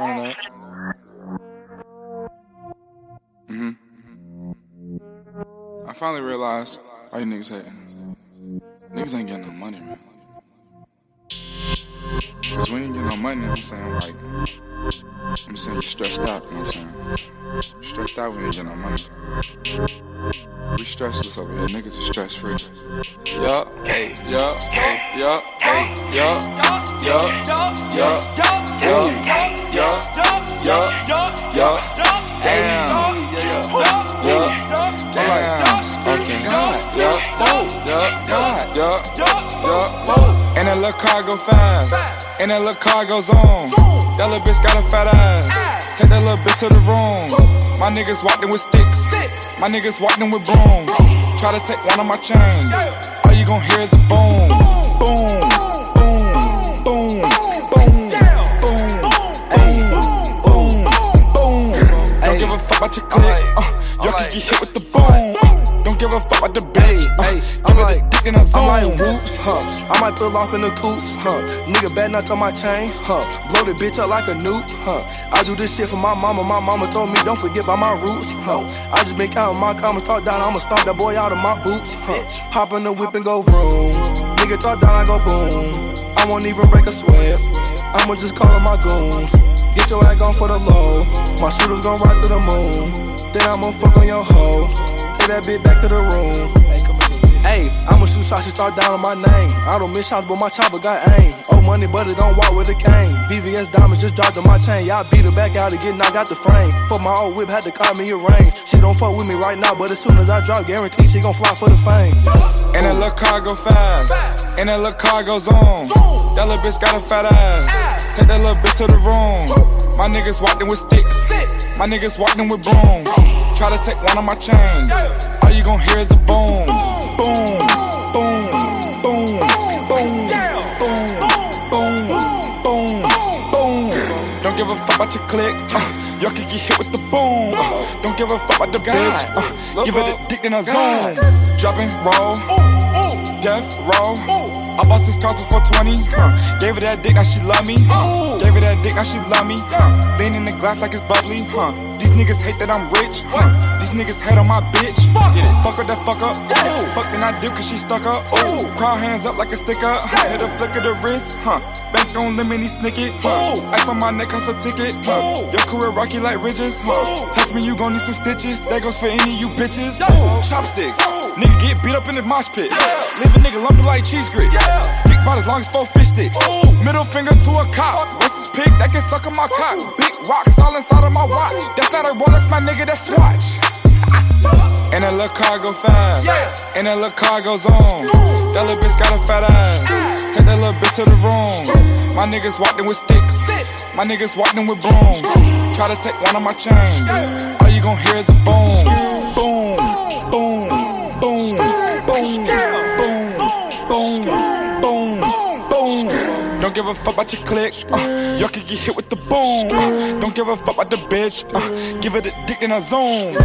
Run it up. hmm I finally realized why you niggas hating. Niggas ain't getting no money, man. Cause when you get no money, I'm saying like, I'm saying you stressed out, you know what I'm saying? You stressed out when you get no money. We stressless over here, niggas are stress free. Yup, hey, yup, hey, yup, hey, yup, yup, yup, yup, yup, yup, yup, yup, damn, yup, damn, okay, yup, yup, yup, yup, yup, and that little car go fast, and that little car goes on. That little bitch got a fat ass. Take that little bitch to the room. My niggas walked in with sticks. My niggas walked in with brooms. Try to take one of my chains. All you gon' hear is a. Boom. Boom. Get hit with the boom. Don't give a fuck about the bitch. Uh, I'm like, dick in her I'm like, zone. whoops, huh? I might pull off in the coops, huh? Nigga bad not on my chain, huh? Blow the bitch up like a nuke, huh? I do this shit for my mama. My mama told me don't forget about my roots, huh? I just been counting my commas, talk down. I'ma stomp that boy out of my boots, huh? Hop in the whip and go vroom. Nigga talk down, I go boom. I won't even break a sweat. I'ma just call on my goons. Get your ass on for the low. My shooters gon' ride to the moon. Then I'ma fuck on your hoe. Take that bitch back to the room. Hey, I'ma shoot shots, you talk down on my name. I don't miss shots, but my chopper got aim. Oh, money, but it don't walk with a cane. VVS diamonds just dropped on my chain. Y'all beat her back out again, I got the frame. For my old whip, had to call me a rain. She don't fuck with me right now, but as soon as I drop, guarantee she gon' fly for the fame. And that little car go fast. And that little car goes on. That little bitch got a fat ass. Take that little bitch to the room. My niggas walked in with sticks. My niggas walked in with brooms. Try to take one of my chains. All you gon' hear is a boom. Boom, boom, boom, boom, boom, boom, boom, boom. Don't give a fuck about your click. Y'all can get hit with the boom. Uh, don't give a fuck about the bitch. Give uh, it a dick in a zone. Dropping roll. Death row. I bought six cars for 20. Huh. Gave her that dick, now she love me. Gave her that dick, now she love me. Lean in the glass like it's bubbly. Huh. These niggas hate that I'm rich. Huh. These niggas hate on my bitch. Fuck it. Fuck her that fuck up. Ooh. Fuck then I do cause she stuck up. Ooh. Crowd hands up like a sticker. Huh. Hit a flick of the wrist. Huh. Bank on lemon, he snick it. Huh. Ice on my neck, cost a ticket. Huh. Your career rocky like ridges. Huh. Touch me, you gon' need some stitches. That goes for any of you bitches. Ooh. Chopsticks. Nigga get beat up in the mosh pit. Leave a nigga lumpy like cheese grit. Dick about as long as four fish sticks. Middle finger to a cop. What's this pig that can suck on my cock? Big rocks all inside of my watch. That's not a Rolex, my nigga, that's Swatch. And that little car go fast. And that little car goes on. That little bitch got a fat ass. Take that little bitch to the room. My niggas walking with sticks. My niggas walking with brooms. Try to take one of my chains. All you gon' hear is a. Boom. Boom. Give a fuck about your click. Uh, y'all can get hit with the boom. Uh, don't give a fuck about the bitch. Uh, give it a dick in her zone.